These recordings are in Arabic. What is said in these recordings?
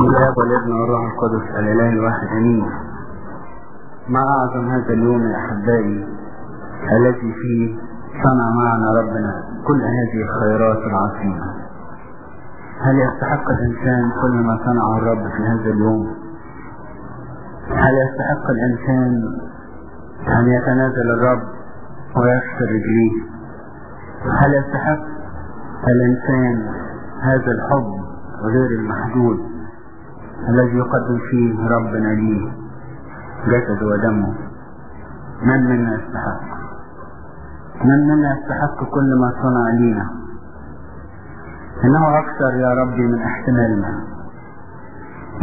الاب والابن والروح القدس الإله الواحد أمين. ما أعظم هذا اليوم يا أحبائي الذي فيه صنع معنا ربنا كل هذه الخيرات العظيمة. هل يستحق الإنسان كل ما صنعه الرب في هذا اليوم؟ هل يستحق الإنسان أن يتنازل الرب ويكسر رجليه؟ هل يستحق الإنسان هذا الحب غير المحدود؟ الذي يقدم فيه ربنا ليه جسد ودمه من منا يستحق؟ من منا يستحق كل ما صنع لينا إنه أكثر يا ربي من احتمالنا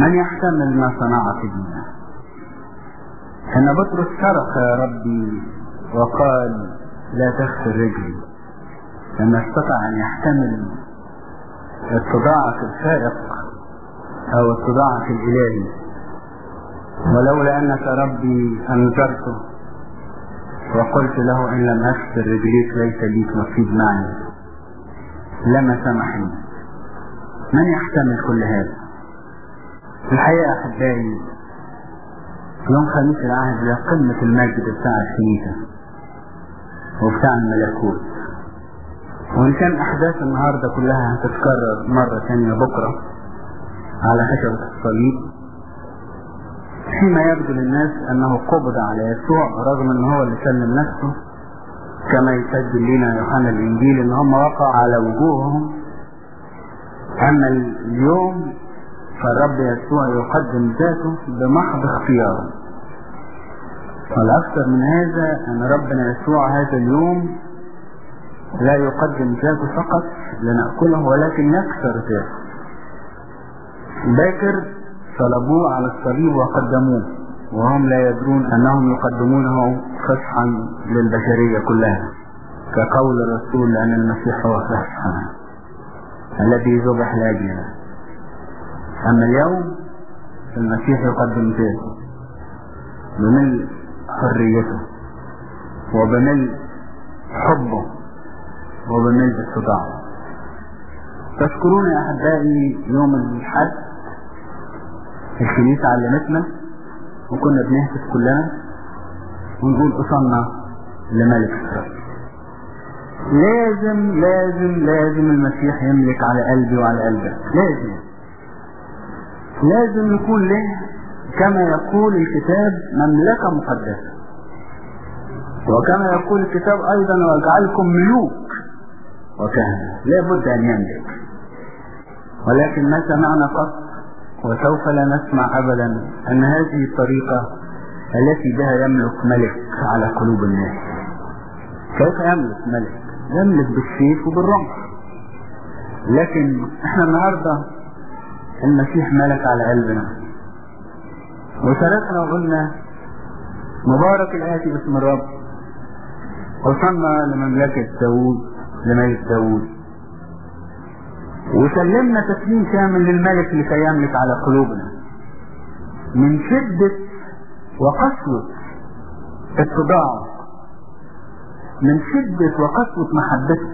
من يحتمل ما صنعت بنا أن بطرس صرخ يا ربي وقال لا تغفر رجلي لما استطاع أن يحتمل اتضاعك الفائق أو اتضاعك الإلهي. ولولا أنك ربي انذرته وقلت له إن لم اغفر رجليك ليس ليك نصيب معي. لما سمحني. من يحتمل كل هذا؟ في الحقيقة أحبائي. يوم خميس العهد ده قمة المجد بتاع الكنيسة. وبتاع الملكوت. وإن كان أحداث النهاردة كلها هتتكرر مرة ثانية بكرة على خشبة الصليب فيما يبدو للناس أنه قبض على يسوع رغم أن هو اللي سلم نفسه كما يسجل لنا يوحنا الإنجيل أن هم وقعوا على وجوههم. أما اليوم فالرب يسوع يقدم ذاته بمحض اختياره. والأكثر من هذا أن ربنا يسوع هذا اليوم لا يقدم ذاته فقط لنأكله ولكن يكسر ذاته. باكر صلبوه على الصليب وقدموه وهم لا يدرون أنهم يقدمونه فسحا للبشرية كلها. كقول الرسول أن المسيح هو فسحنا الذي ذبح لأجلنا أما اليوم المسيح يقدم ذاته بملء حريته وبملء حبه وبملء استطاعته. تذكرون يا أحبائي يوم الحد الكنيسة علمتنا وكنا بنهتف كلنا ونقول أصلنا لملك إسرائيل لازم لازم لازم المسيح يملك على قلبي وعلى قلبك. لازم. لازم يكون له كما يقول الكتاب مملكة مقدسة. وكما يقول الكتاب أيضا وأجعلكم ملوك وكهنة. لابد أن يملك. ولكن ما سمعنا قط وسوف لا نسمع أبدا أن هذه الطريقة التي بها يملك ملك على قلوب الناس. كيف يملك ملك؟ يملك بالسيف وبالرمح. لكن إحنا النهاردة المسيح ملك على قلبنا. وشاركنا وقلنا مبارك الآتي باسم الرب. وصلنا لمملكة داوود لملك داوود. وسلمنا تسليم كامل للملك لكي يملك على قلوبنا. من شدة وقسوة اتضاعه من شدة وقسوة محبته.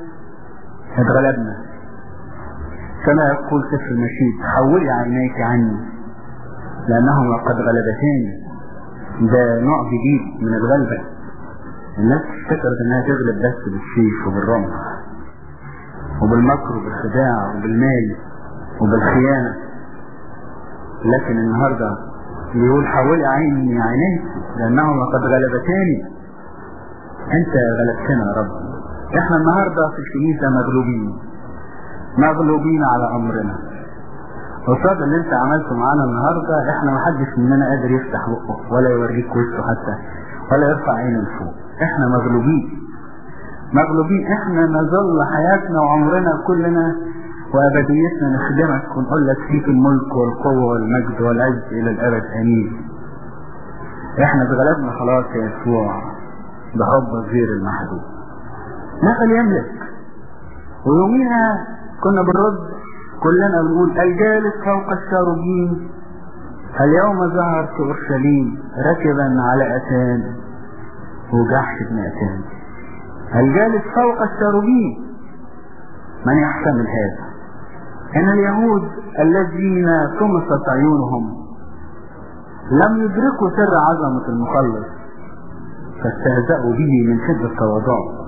اتغلبنا. كما يقول سفر النشيد حولي عينيك عني لأنهما قد غلبتاني ده نوع جديد من الغلبة. الناس افتكرت إنها تغلب بس بالسيف وبالرمح. وبالمكر وبالخداع وبالمال وبالخيانة. لكن النهاردة بيقول حولي عيني عينيك لأنهما قد غلبتاني أنت غلبتنا يا رب. إحنا النهاردة في الكنيسة مغلوبين. مغلوبين على أمرنا. قصاد اللي أنت عملته معانا النهاردة إحنا محدش مننا قادر يفتح بقه ولا يوريك وشه حتى ولا يرفع عينه لفوق. إحنا مغلوبين. مغلوبين. إحنا نظل حياتنا وعمرنا كلنا وأبديتنا نخدمك ونقول لك فيك الملك والقوة والمجد والعز إلى الأبد. آمين. إحنا اتغلبنا خلاص يا يسوع بحب غير المحدود نقل يملك؟ ويوميها كنا بنرد كلنا بنقول الجالس فوق الشاروبين اليوم ظهر في أورشليم ركبا على أتان وجحش بن أتان. الجالس فوق الشاروبين من يحتمل هذا إن اليهود الذين طمست عيونهم لم يدركوا سر عظمة المخلص فاستهزأوا به من شدة تواضعه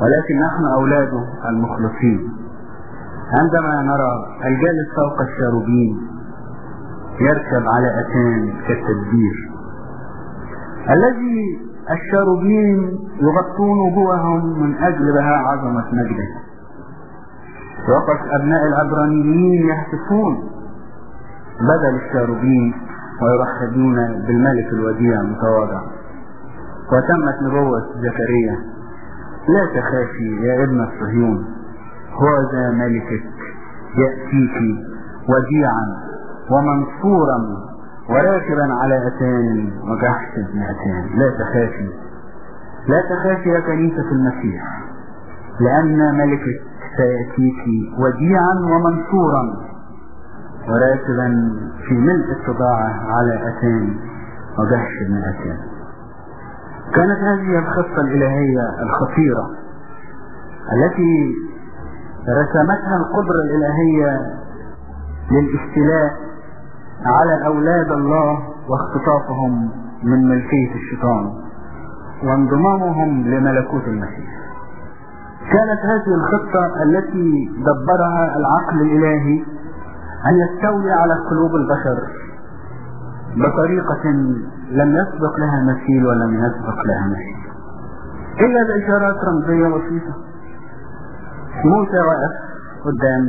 ولكن نحن أولاده المخلصين. عندما نرى الجالس فوق الشاروبين يركب على أتان كالتدبير. الذي الشاروبين يغطون وجوههم من أجل بهاء عظمة مجده وقف أبناء العبرانيين يهتفون بدل الشاروبين ويرحبون بالملك الوديع المتواضع. وتمت نبوة زكريا لا تخافي يا ابن الصهيون هو ذا ملكك يأتيك وديعا ومنصورا وراكبا على أتان وجحش ابن أتان لا تخافي. لا تخافي يا كنيسة المسيح لأن ملكك سيأتيك وديعا ومنصورا. وراكبا في ملء استطاعة على أتان وجحش ابن أتان كانت هذه الخطة الإلهية الخطيرة التي رسمتها القدرة الإلهية للاستيلاء على أولاد الله واختطافهم من ملكية الشيطان وانضمامهم لملكوت المسيح. كانت هذه الخطة التي دبرها العقل الإلهي أن يستولي على قلوب البشر بطريقة لم يسبق لها مثيل ولم يسبق لها مثيل إلا بإشارات رمزية بسيطة. موسى واقف قدام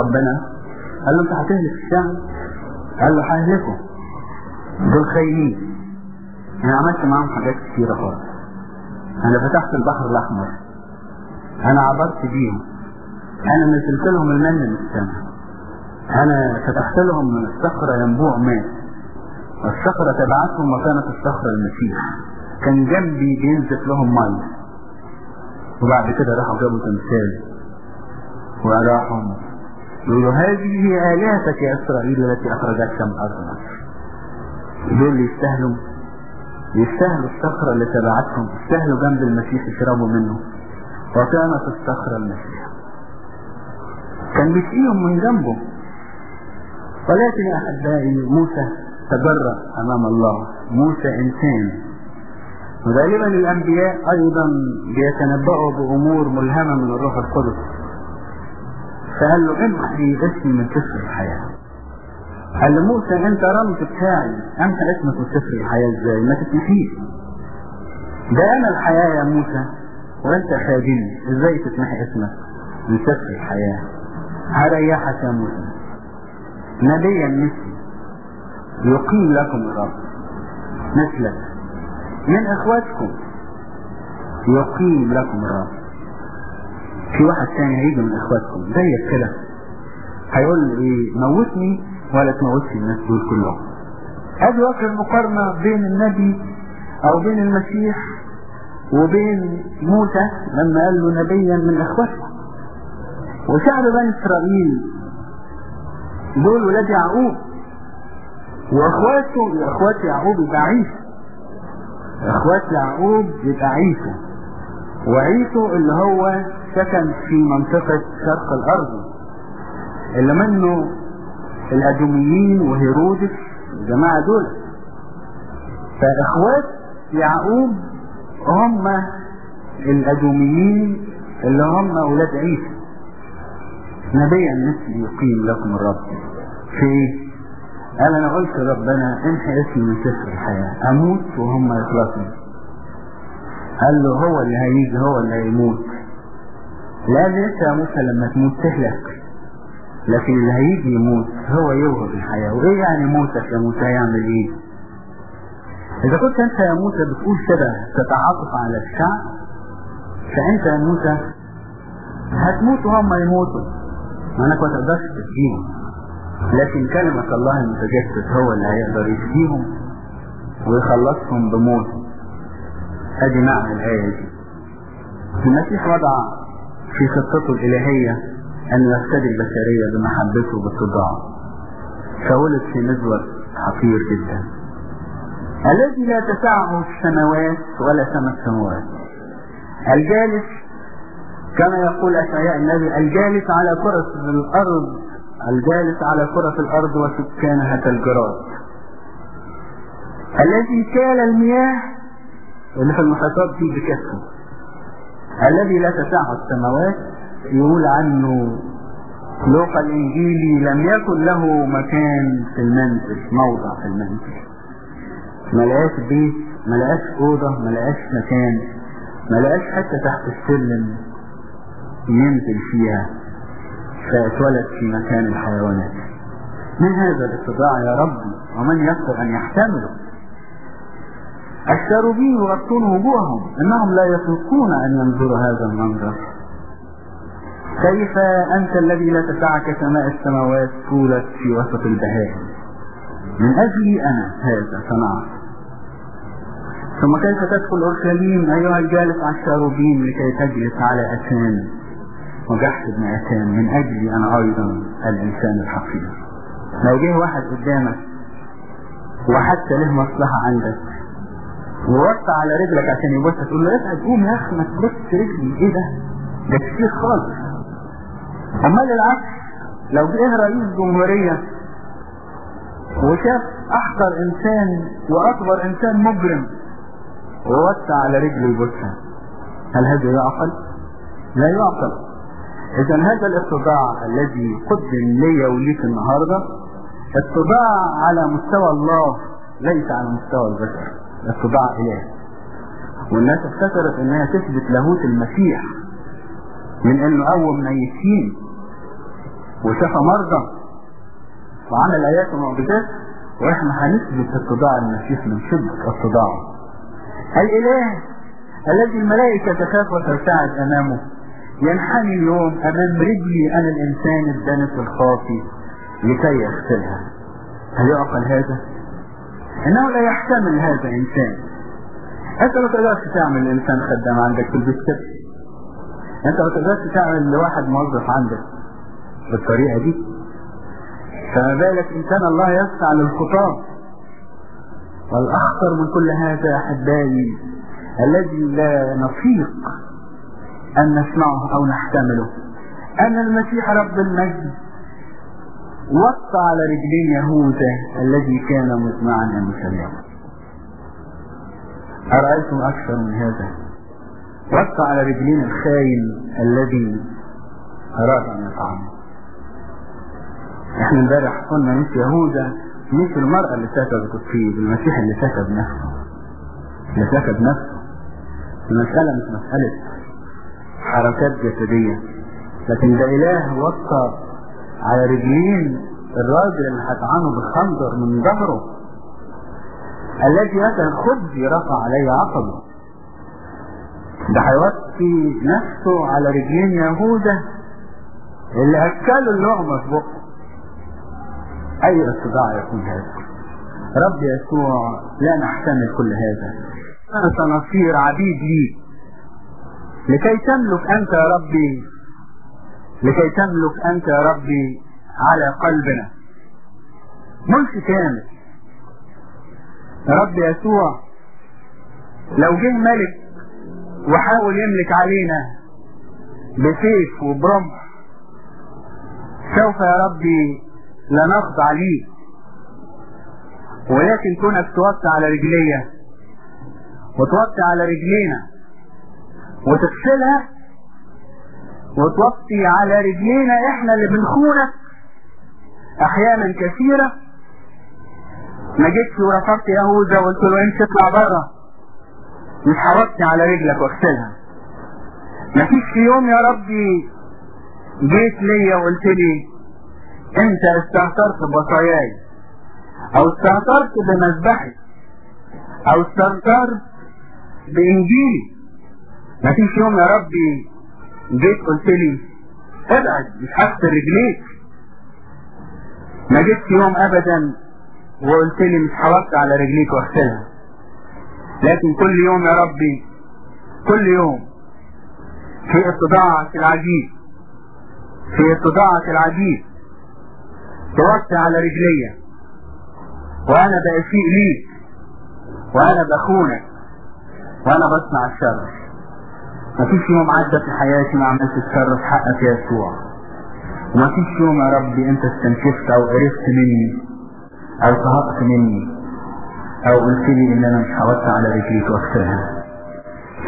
ربنا. قال له أنت هتهلك الشعب قال له ههلكه دول خاينين أنا عملت معاهم حاجات كتيرة خالص. أنا فتحت البحر الأحمر. أنا عبرت بيهم. أنا نزلت لهم المن من السماء. أنا فتحت لهم من الصخرة ينبوع ماء. والصخرة تبعتهم وكانت الصخرة المسيح. كان جنبي بينزف لهم مية. وبعد كده راحوا جابوا تمثال. وراحوا يقولوا هذه آلهتك يا إسرائيل التي أخرجتك من أرض مصر دول يستاهلوا يستاهلوا الصخرة اللي تبعتهم يستاهلوا جنب المسيح يشربوا منه. وكانت الصخرة المسيح. كان بيسقيهم من جنبه. ولكن يا أحبائي موسى تجرأ أمام الله. موسى إنسان. وغالبا الأنبياء أيضا بيتنبأوا بأمور ملهمة من الروح القدس. فقال له امحي اسمي من سفر الحياة. قال لموسى أنت رمز بتاعي. أنت اسمك من سفر الحياة إزاي؟ ما تتمحيش ده أنا الحياة يا موسى وأنت خادمي إزاي تتمحي اسمك من سفر الحياة؟ هريحك يا موسى. نبيا مثلي. يقيم لكم الرب. مثلك. من إخواتكم. يقيم لكم الرب. في واحد تاني هيجي من أخواتكم. زيك كده هيقول إيه موتني ولا تموتش الناس دول كلهم. أدي وجه المقارنة بين النبي أو بين المسيح وبين موسى لما قال له نبيا من أخواتكم. وشعب بني إسرائيل دول ولاد يعقوب. وأخواته أخوات يعقوب يبقى عيسى أخوات يعقوب يبقى عيسى وعيسو اللي هو سكن في منطقة شرق الأرض اللي منه الأدوميين وهيرودس الجماعة دول. فإخوات يعقوب هم الأدوميين اللي هم أولاد عيسى. نبيا مثل يقيم لكم الرب. في قال أنا قلت ربنا امحي اسمي من سفر الحياة أموت وهم يخلصوا قال له هو اللي هيجي هو اللي هيموت. لأن انت يا موسى لما تموت تهلك. لكن اللي هيجي يموت هو يوهب الحياة. وإيه يعني موتك يا موسى هيعمل إيه؟ إذا كنت أنت يا موسى بتقول كده تتعاطف على الشعب فأنت يا موسى هتموت وهم يموتوا. ما انك ما تقدرش تسجيهم لكن كلمة الله المتجسد هو اللي هيقدر يسقيهم ويخلصهم بموته أدي معنى الآية دي. المسيح وضع في خطته الإلهية أن يفتدي البشرية بمحبته وباتضاعه فولد في مزور حقير جدا. الذي لا تسعه السماوات ولا سما السماوات الجالس كما يقول أشعياء النبي الجالس على كرة الأرض الجالس على كرة الأرض وسكانها كالجراد. الذي كال المياه اللي في المحيطات دي بكفه. الذي لا تسعه السماوات يقول عنه لوقا الإنجيلي لم يكن له مكان في المنزل موضع في المنزل. ما لقاش بيت ما لقاش أوضة ما لقاش مكان ما لقاش حتى تحت السلم ينزل فيها فاتولد في مكان الحيوانات. من هذا الاتضاع يا ربي؟ ومن يقدر أن يحتمله؟ الشاروبين يغطون وجوههم إنهم لا يطيقون أن ينظروا هذا المنظر. كيف أنت الذي لا تسعك سماء السماوات طولت في وسط البهائم؟ من اجلي أنا هذا صنعت ثم كيف تدخل اورشليم أيها الجالس على الشاروبين لكي تجلس على أتان؟ وجحت ابن أتان من اجلي أنا أيضا الإنسان الحقير لو جه واحد قدامك وحتى له مصلحة عندك ووقع على رجلك عشان يبص تقول له اسعد قوم يا أخي ما تبص رجلي إيه ده؟ ده كتير خالص. امال العكس لو جه رئيس جمهورية وشاف أحقر إنسان وأكبر إنسان مجرم ووسع على رجله يبصها هل هذا يعقل؟ لا يعقل. اذا هذا الاتضاع الذي قدم لي وليك النهارده اتضاع على مستوى الله ليس على مستوى البشر. اتباع إله والناس افتكرت إنها تثبت لاهوت المسيح من انه قوم ميتين وشفى مرضى وعمل آيات ومعجزات وإحنا هنثبت اتباع المسيح من شدة اتباعه الاله الذي الملائكة تخاف وترتعد أمامه. ينحني اليوم أمام رجلي أنا الإنسان الدنس الخاطي لكي يغسلها. هل يعقل هذا؟ إنه لا يحتمل هذا انسان انت ما تقدرش تعمل انسان خدام عندك في البيت. كده انت ما تقدرش تعمل لواحد موظف عندك بالطريقة دي. فما بالك إن كان الله يسعى للخطاب. والأخطر من كل هذا أحبائي الذي لا نطيق أن نسمعه أو نحتمله. أن المسيح رب المجد وقع على رجلين يهوذا الذي كان مطمعا ان يسلمه أرأيتم أكثر من هذا؟ وقع على رجلين الخاين الذي أراد أن يطعمه إحنا امبارح قلنا مش يهوذا مش المرأة اللي سكبت الطيب المسيح اللي سكب نفسه. اللي سكب نفسه. المسألة مش مسألة حركات جسدية لكن ده إله وقع على رجلين الراجل اللي هطعنه بالخنجر من ظهره الذي أتى الخبز رفع عليه عقبه ده هيوطي نفسه على رجلين يهوذا اللي أكلوا اللقمة في بقه أي استطاع يكون هذا؟ رب يسوع لا نحتمل كل هذا. سنصير عبيد لي. لكي تملك أنت يا ربي لكي تملك أنت يا ربي على قلبنا. ملك كامل. رب يسوع لو جه ملك وحاول يملك علينا بسيف وبرمح سوف يا ربي لا نخضع ليه. ولكن كونك توطي على رجلية وتوطي على رجلينا وتغسلها وتوطي على رجلينا إحنا اللي بنخونك. أحيانا كثيرة. ما جيتش ورفضت يهوذا وقلت له انت اطلع بره مش على رجلك واغسلها. مفيش في يوم يا ربي جيت ليا وقلت لي انت استهترت بوصاياي أو استهترت بمذبحي. أو استهترت بإنجيلي. مفيش يوم يا ربي جيت قلت لي ابعد مش هغسل رجليك ما جيتش يوم ابدا وقلت لي مش هوقع على رجليك واغسلها. لكن كل يوم يا ربي كل يوم في اتضاعك العجيب في اتضاعك العجيب توسع على رجليا. وأنا بأسيء ليك وأنا بخونك وأنا بصنع الشر. ما فيش يوم عدى في حياتي ما عملت تصرف حقك يا يسوع. وما فيش يوم يا ربي انت استنكفت أو قرفت مني أو صهقت مني أو قلت لي ان أنا مش هوسع على رجليك واغفرها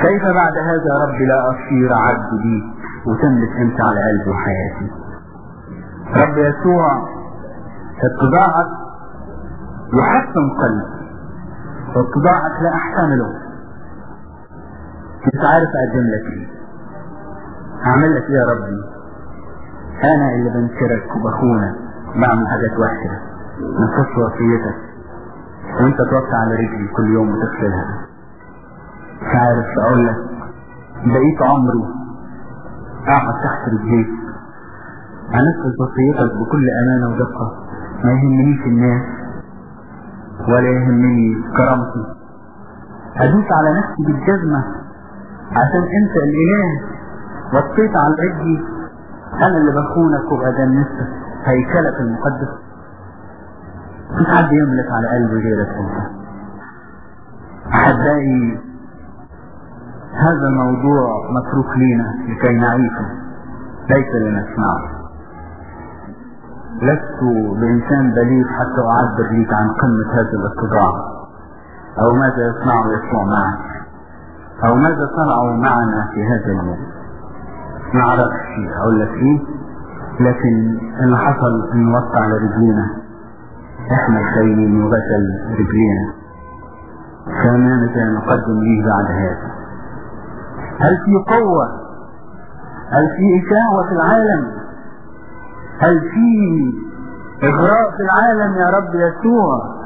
كيف بعد هذا يا ربي لا اصير عبد ليك وتملك انت على قلبي وحياتي رب يسوع اتباعك يحسن قلبي واتباعك لا احتمله مش عارف اقدم لك إيه. أعمل لك إيه يا ربي. أنا اللي بنكرك وبخونك. بعمل حاجات وحشة. نصف وصيتك. وأنت توقع على رجلي كل يوم وتغسلها. مش عارف أقول لك. بقيت عمري أقعد تحت رجليك أنفذ وصيتك بكل أمانة ودقة. ما يهمنيش الناس ولا يهمني كرامتي. أدوس على نفسي بالجزمة. عشان انت الإله وطيت على رجلي أنا اللي بخونك وبدنسك هيكلك المقدس. مش حد يملك على قلبي غيرك انت احبائي هذا الموضوع متروك لينا لكي نعيشه. ليس لنسمعه. لست بإنسان بليغ حتى أعبر ليك عن قمة هذا الاتضاع أو ماذا يصنعه يسوع معك. أو ماذا صنعوا معنا في هذا اليوم؟ ما أعرفش أقول لك إيه؟ لكن اللي حصل إن وقع على رجلينا إحنا الخاينين وغسل رجلينا. فماذا نقدم ليه بعد هذا؟ هل في قوة؟ هل في إشاعة في العالم؟ هل في إغراء في العالم يا رب يسوع؟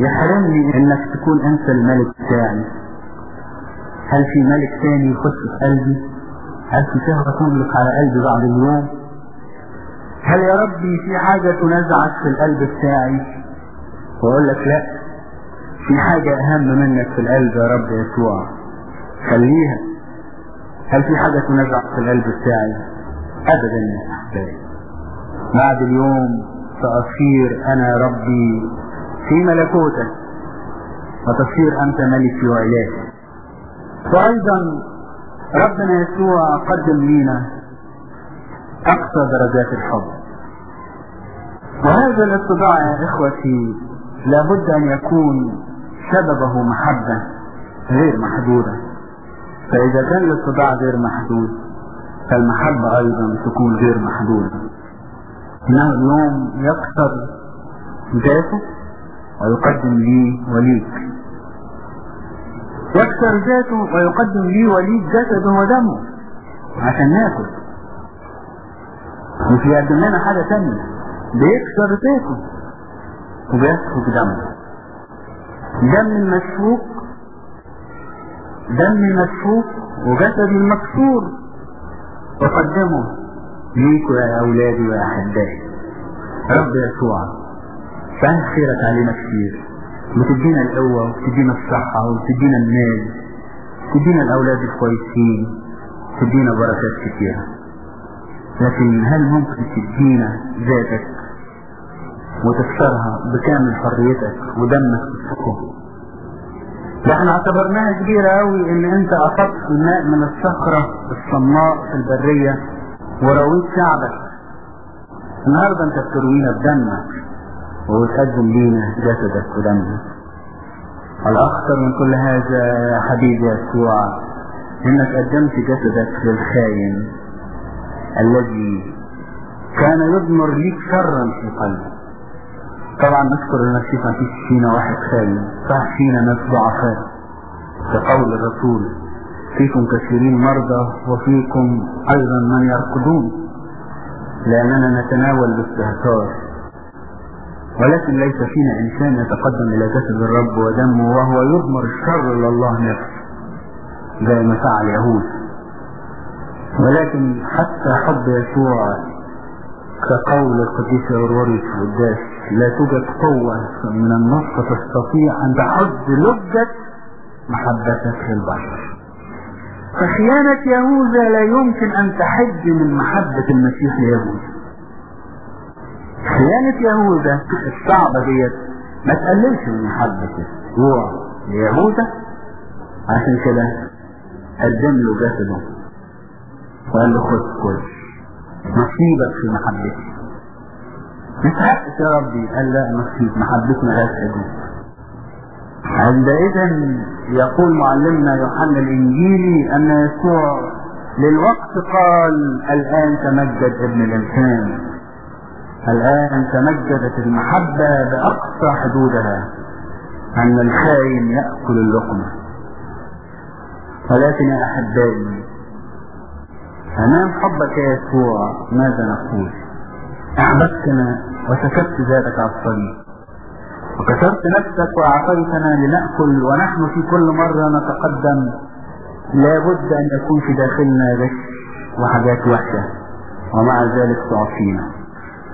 يحرمني إنك تكون أنت الملك بتاعي هل في ملك تاني يخش في قلبي؟ هل في شهوة تملك على قلبي بعد اليوم؟ هل يا ربي في حاجة تنزعك في القلب بتاعي؟ واقول لك لا. في حاجة أهم منك في القلب يا رب يسوع. خليها. هل في حاجة تنزعك في القلب بتاعي؟ ابدا يا أحبائي. بعد اليوم سأصير أنا ربي في ملكوتك وتصير أنت ملكي وإلهي. وأيضا ربنا يسوع قدم لنا أقصى درجات الحب. وهذا الاتباع يا إخوتي لابد أن يكون سببه محبة غير محدودة. فإذا كان الاتباع غير محدود فالمحبة أيضا تكون غير محدودة. انه اليوم يكسر ذاته ويقدم لي وليك. يكسر ذاته ويقدم لي وليك جسده ودمه عشان ناكل مش يقدم لنا حاجة تانية. بيكسر ذاته وبيسفك دمه. دم المسفوك دم المسفوك وجسد المكسور وقدمه ليكوا يا أولادي ويا أحبائي. رب يسوع فان خيرك علينا كتير. بتدينا القوة وبتدينا الصحة وبتدينا المال بتدينا الأولاد الكويسين بتدينا بركات كتيرة. لكن هل ممكن تدينا ذاتك وتكسرها بكامل حريتك ودمك تسفكه ده إحنا اعتبرناها كبيرة قوي إن أنت أخذت الماء من الصخرة الصماء في البرية ورويت شعبك. النهاردة أنت بتروينا بدمك. وبتقدم لينا جسدك ودمك الأخطر من كل هذا يا حبيبي يسوع إنك قدمت جسدك للخاين الذي كان يضمر ليك شرا في قلبه طبعا نذكر المسيح ما فيش فينا واحد خاين صح فينا ناس ضعفاء. كقول الرسول فيكم كثيرين مرضى وفيكم أيضا من يرقدون لأننا نتناول باستهتار ولكن ليس فينا إنسان يتقدم إلى جسد الرب ودمه وهو يضمر الشر لله نفسه زي ما فعل يهود. ولكن حتى حب يسوع كقول القديس غروري في القداس لا توجد قوة من النص تستطيع أن تحد لجة محبتك للبشر. فخيانة يهوذا لا يمكن أن تحد من محبة المسيح ليهوذا خيانة يهوذا الصعبة ديت ما تقللش من محبة يسوع ليهوذا عشان كده قدم له جسده وقال له خد كل نصيبك في محبتي. مش يا ربي. قال لا نصيب محبتنا لا حدود عندئذ يقول معلمنا يوحنا الانجيلي أن يسوع للوقت قال الآن تمجد ابن الإنسان. الآن تمجدت المحبة بأقصى حدودها أن الخاين يأكل اللقمة. ولكن يا أحبائي امام حبك يا يسوع؟ ماذا نقول؟ أحببتنا وسكبت ذاتك على الصليب وكسرت نفسك وأعطيتنا لنأكل ونحن في كل مرة نتقدم. لابد أن يكون في داخلنا غش وحاجات وحشة ومع ذلك تعطينا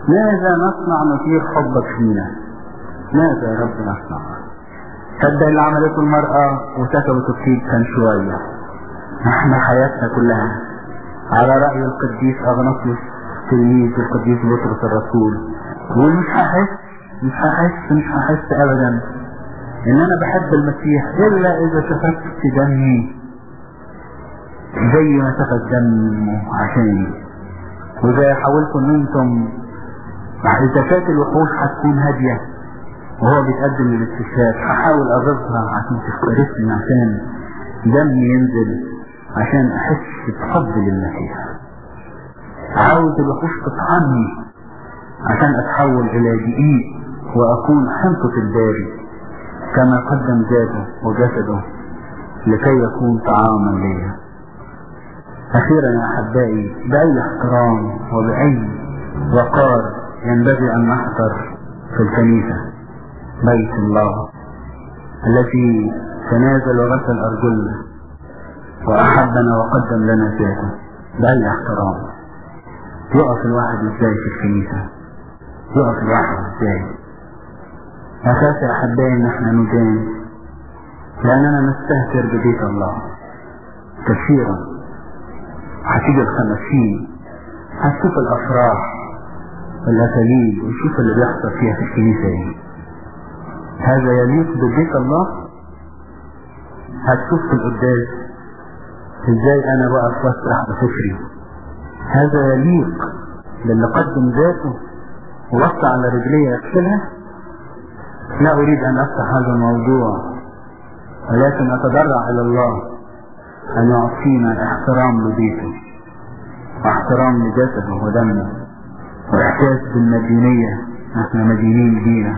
ماذا نصنع نثير حبك فينا؟ ماذا يا رب نصنع صدق اللي عملته المرأة وسكبت الطيب كان شوية. إحنا حياتنا كلها على رأي القديس أغناطيوس تلميذ القديس بطرس الرسول. ومش هحس مش هحس مش هحس ابدا. ان أنا بحب المسيح إلا إذا سفكت دمي. زي ما سفك دمه عشاني. وإذا حاولتوا ان أنتم اذا كانت الوحوش هتكون هادية. وهو بيتقدم للاستشهاد هحاول أغيظها عشان تفترسني عشان دمي ينزل عشان أحس بحب للمسيح عاوز الوحوش تطحني عشان أتحول إلى دقيق وأكون حنطة الباري كما قدم ذاته وجسده لكي يكون طعاما لي أخيرا يا أحبائي بأي احترام وبأي وقار ينبغي أن نحضر في الكنيسة. بيت الله التي تنازل وغسل أرجلنا وأحبنا وقدم لنا ذاته بأي احترام. يقف الواحد إزاي في الكنيسة؟ يقف الواحد إزاي؟ أخاف يا أحبائي إن إحنا ندان لأننا نستهتر ببيت الله. كثيرا. هتيجي الخمسين. هتشوف الأفراح. والأكاليل وشوف اللي بيحصل فيها في الكنيسة إيه هذا يليق ببيت الله؟ هتشوف في القداس؟ إزاي أنا واقف واسرح بفكري هذا يليق للي قدم ذاته ووقع على رجليه يغسلها لا أريد أن أفتح هذا الموضوع ولكن أتضرع إلى الله أن يعطينا احترام لبيته واحترام لجسده ودمه. وإحساس بالمدينية نحن مدينين بينا